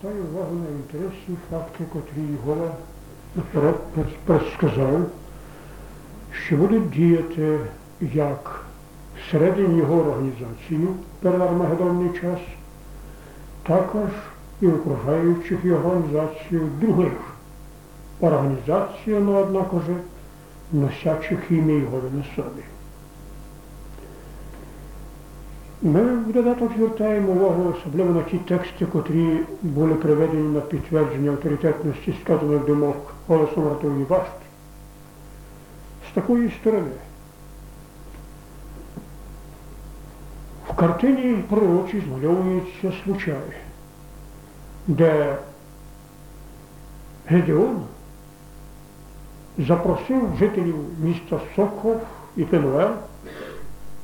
звертаю увагу на інтересні факти, котрі наперед предсказав, що будуть діяти як всередині його організації перед Армагедонний час, також і окружаючих його організацію других організацій, але однак носячих ім'я його на собі. Ми в додаток звертаємо увагу особливо на ті тексти, котрі були приведені на підтвердження авторитетності сказаних думок голосом Ратової Башти. З такої сторони. В картині пророчі змальовується случай, де Гедеон запросив жителів міста Соков і Пенуел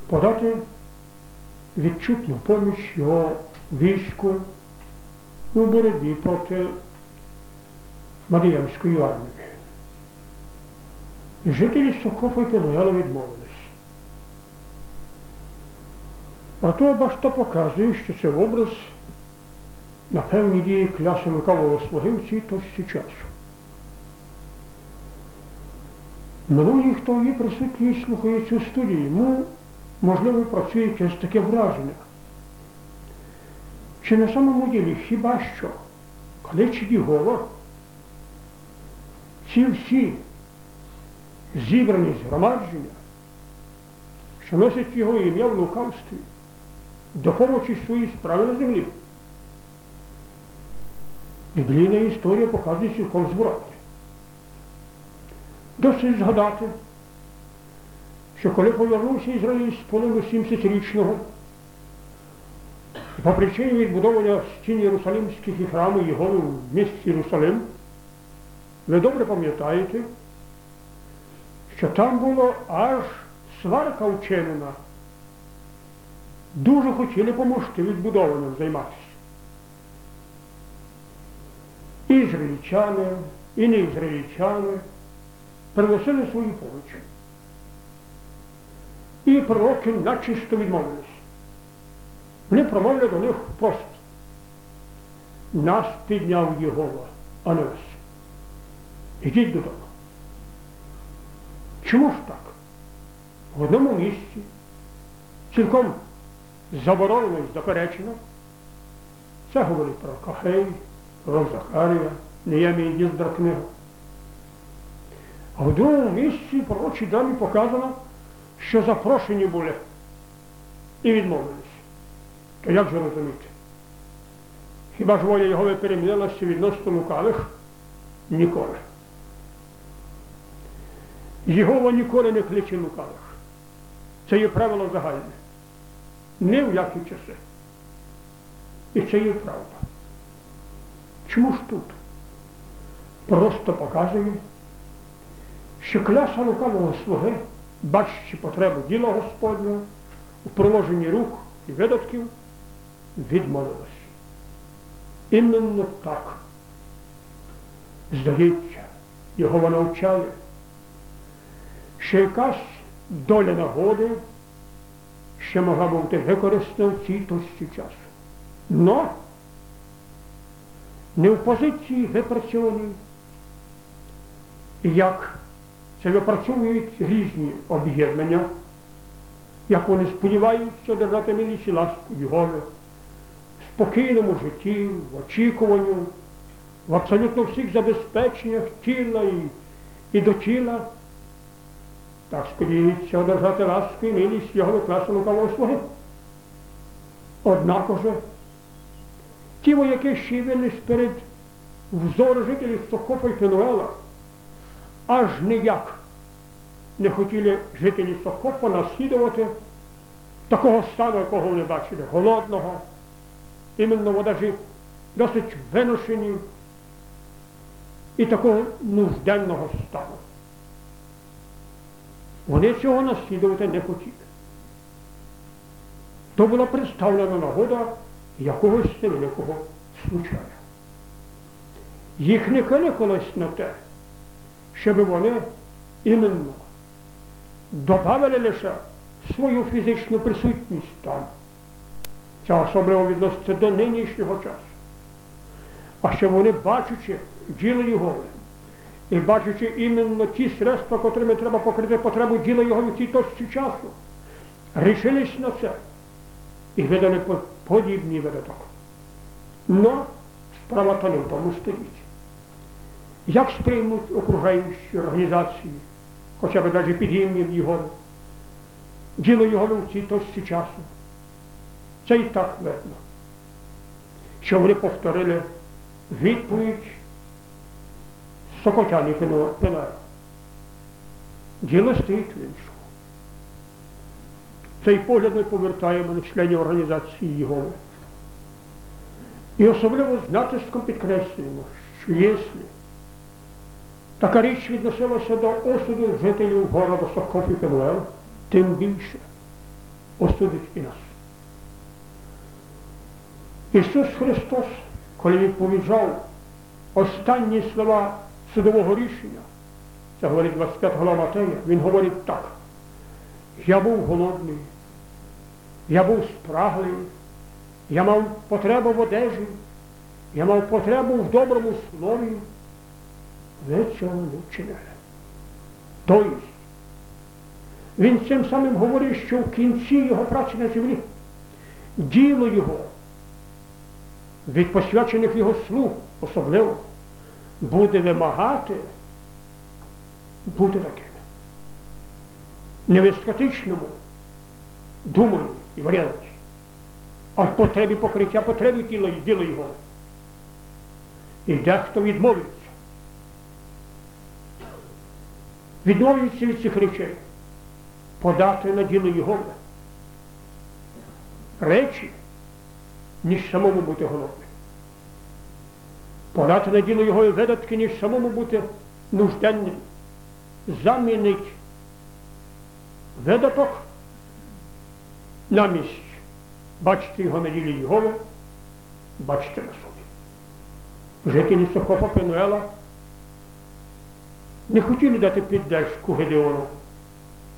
подати відчутну поміч його війську у боротьбі проти Маріянської армії. Жителі і Пенуела відмовились. А то башта показує, що це образ на певні дії кляси лукавого слуги в цій точці часу. Минулі, хто є присутній слухає цю студію, йому, можливо, працює якесь таке враження. Чи на самому ділі хіба що, коли чи Єгова, ці всі зібрані згромадження, що носять його ім'я в лукавстві, допомогчи свої справи на землі. Біблійна історія показує цілком зворотне. Досить згадати, що коли повернувся Ізраїль з полону 70-річного, по причині відбудовування стін Єрусалимських і храму його в місті Єрусалим, ви добре пам'ятаєте, що там було аж сварка вчинена. Дуже хотіли помогти відбудованим займатися. І ізраїльчани, і неізраїльчани приносили свої помочі. І пророки начисто відмовились. Вони промовили до них просто. Нас підняв Єгова, а не вас. Ідіть додому. Чому ж так? В одному місці, цілком заборонено і заперечено, це говорить про Кахей, про Захарія, Неємія Діздра книга. А в другому місці пророчі далі показано, що запрошені були і відмовились. То як же розуміти? Хіба ж воля його перемінилася відносно лукавих? Ніколи. Єгова ніколи не кличе лукавих. Це є правило загальне. Не в які часи. І це є правда. Чому ж тут? Просто показує, що кляса лукавого слуги, бачачи потребу діла Господнього, у приложенні рук і видатків, відмовилась. Іменно так. Здається, його вона навчає, що якась доля нагоди ще могла бути використана в цій точці часу. Но не в позиції випрацьованій, як це випрацьовують різні об'єднання, як вони сподіваються держати милість і ласку в спокійному житті, в очікуванню, в абсолютно всіх забезпеченнях тіла і, і до тіла. Так сподіваються одержати ласку і милість його викласу лукавого слуги. Однак уже ті вояки ще вились перед взору жителів Сокопа і Пенуела, аж ніяк не хотіли жителі Сокопа наслідувати такого стану, якого вони бачили, голодного, іменно водажі досить виношені і такого нужденного стану. Вони цього наслідувати не хотіли. То була представлена нагода якогось великого случая. Їх не кликалось на те, щоб вони іменно додали лише свою фізичну присутність там. Це особливо відноситься до нинішнього часу. а щоб вони, бачачи діло його, і бачачи іменно ті средства, котрими треба покрити потребу діла його в цій точці часу, рішились на це і видали подібний видаток. Но справа то не в тому стоїть. Як сприймуть окружаючі організації, хоча б навіть під ім'ям його, діло його в цій часу. Це і так видно, що вони повторили відповідь Сокотяні Пилара. Діло стоїть в іншому. Цей погляд ми повертаємо на членів організації Єгови. І особливо з натиском підкреслюємо, що якщо така річ відносилася до осуду жителів города і Пенуел, тим більше осудить і нас. Ісус Христос, коли відповіджав останні слова судового рішення, це говорить 25 глава Матея, він говорить так. Я був голодний, я був спраглий, я мав потребу в одежі, я мав потребу в доброму слові. Не вчинили. Тобто, він цим самим говорить, що в кінці його праці на землі діло його від посвячених його слуг особливо буде вимагати бути такими. Не в ескатичному думанні і варіанті, а в потребі покриття потреби тіла і діла його. І дехто відмовиться. Відмовиться від цих речей, подати на діло його речі, ніж самому бути голодним. Подати на діло його видатки, ніж самому бути нужденним. Замінить видаток на місць. Бачите його на ділі Єгови, бачите на собі. Жителі Сохопа Пенуела не хотіли дати піддержку Гедеону,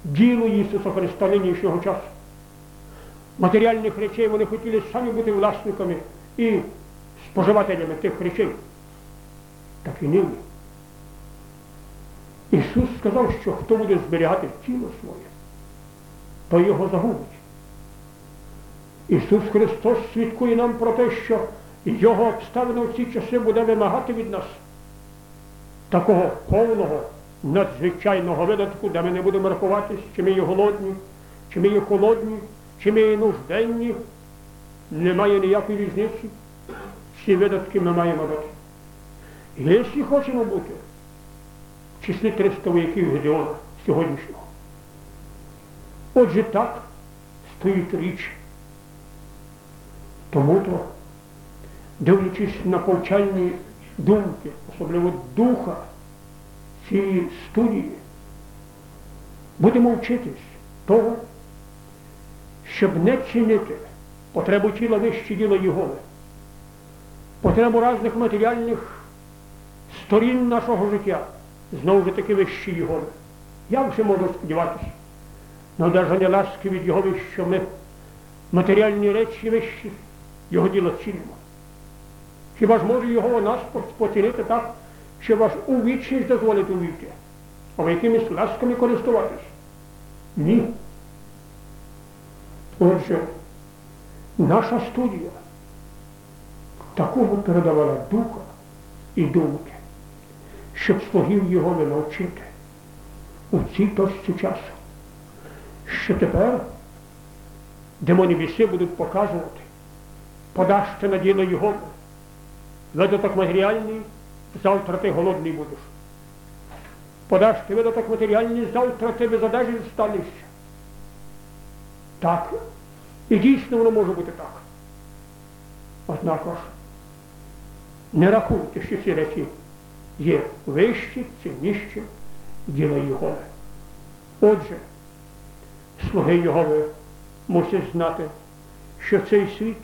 ділу Ісуса Христа нинішнього часу. Матеріальних речей вони хотіли самі бути власниками і споживателями тих речей. Так і нині. Ісус сказав, що хто буде зберігати тіло своє, то його загубить. Ісус Христос свідкує нам про те, що Його обставина в ці часи буде вимагати від нас такого повного, надзвичайного видатку, де ми не будемо рахуватись, чи ми є голодні, чи ми є холодні, чи ми є нужденні. Немає ніякої різниці. Всі видатки ми маємо дати. Якщо хочемо бути в числі 300 вояків Гедеона сьогоднішнього. Отже так стоїть річ. Тому то, дивлячись на повчальні думки, особливо духа цієї студії, будемо вчитись того, щоб не чинити потребу тіла вище діла Єгови, потребу різних матеріальних сторін нашого життя, знову ж таки вищі Єгови. Я вже можу сподіватися на одержання ласки від Єгови, що ми матеріальні речі вищі його діло цінимо. Хіба ж може його нас поцінити так, що ваш у вічність дозволить увійти, а ви якимись ласками користуватись? Ні. Отже, наша студія такого передавала духа і думки, щоб слугів його не навчити у цій точці часу, що тепер демоні біси будуть показувати, подасти на діло його, видаток матеріальний, завтра ти голодний будеш. Подаш ти видаток матеріальний, завтра ти без одежі станеш. Так. І дійсно воно може бути так. Однак ж, не рахуйте, що ці речі є вищі, цінніші діла Його. Отже, слуги Його мусять знати, що цей світ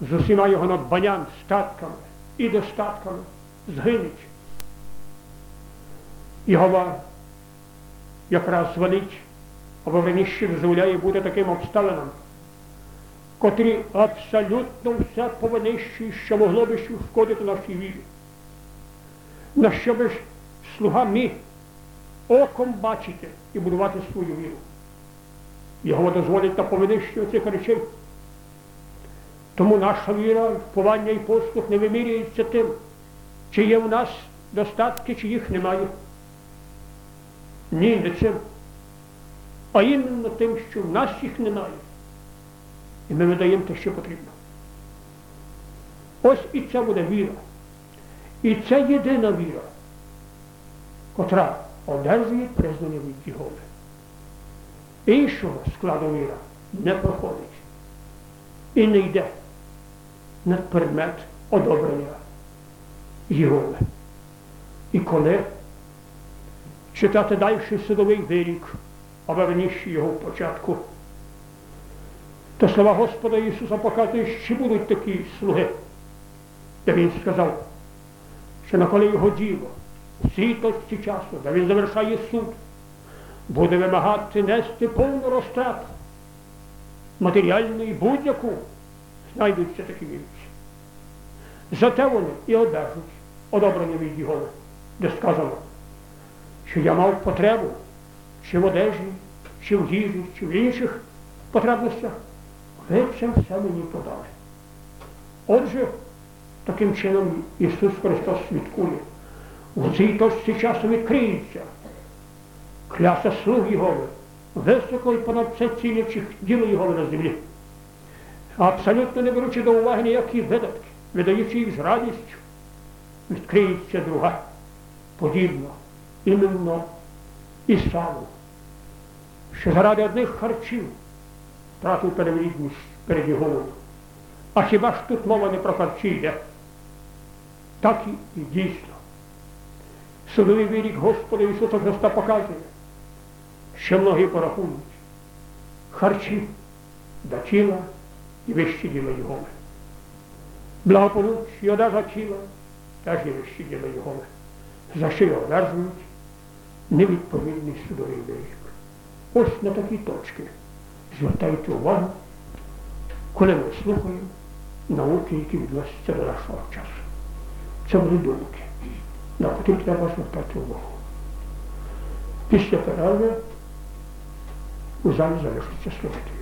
з усіма його надбанням, статками і достатками згинуть. Його якраз велить, або верніше дозволяє бути таким обставинам, котрі абсолютно все повинищують, що могло би шкодити нашій вірі. На що би ж слуга міг оком бачити і будувати свою віру. Його дозволить на повинищення цих речей. Тому наша віра, вповання і послух не вимірюється тим, чи є в нас достатки, чи їх немає. Ні, не цим. А іменно тим, що в нас їх немає. І ми видаємо те, що потрібно. Ось і це буде віра. І це єдина віра, котра одержує признання від Єгови. Іншого складу віра не проходить і не йде на предмет одобрення Єгови. І коли читати далі судовий вирік, а верніше його в початку, то слова Господа Ісуса показують, що будуть такі слуги, де Він сказав, що на коли його діло в світлості часу, де він завершає суд, буде вимагати нести повну розтрату, матеріальну і будь-яку, знайдуться такі вірці. Зате вони і одержать одобрення від Його, де сказано, що я мав потребу чи в одежі, чи в їжі, чи в інших потребностях, ви це все мені подали. Отже, таким чином Ісус Христос свідкує. У цій точці часу відкриється кляса слуг Єгови, високо і понад все цілячих діло Єгови на землі. Абсолютно не беручи до уваги ніякі видатки, видаючи їх з радістю, відкриється друга, подібна, іменно і Ісаву, що заради одних харчів втратив перевідність перед Єговою. А хіба ж тут мова не про харчі йде? Так і дійсно. Судовий вирік Господа Ісуса Христа показує, що многі порахують харчі до тіла і вищі діла Його. Благополуч і одежа тіла теж є діла Його. За його одержують невідповідний судовий вирік. Ось на такі точки звертайте увагу, коли ми слухаємо науки, які відносяться до нашого часу. Це були думки, на котрі треба звертати увагу. Після перерви у залі залишиться слухати.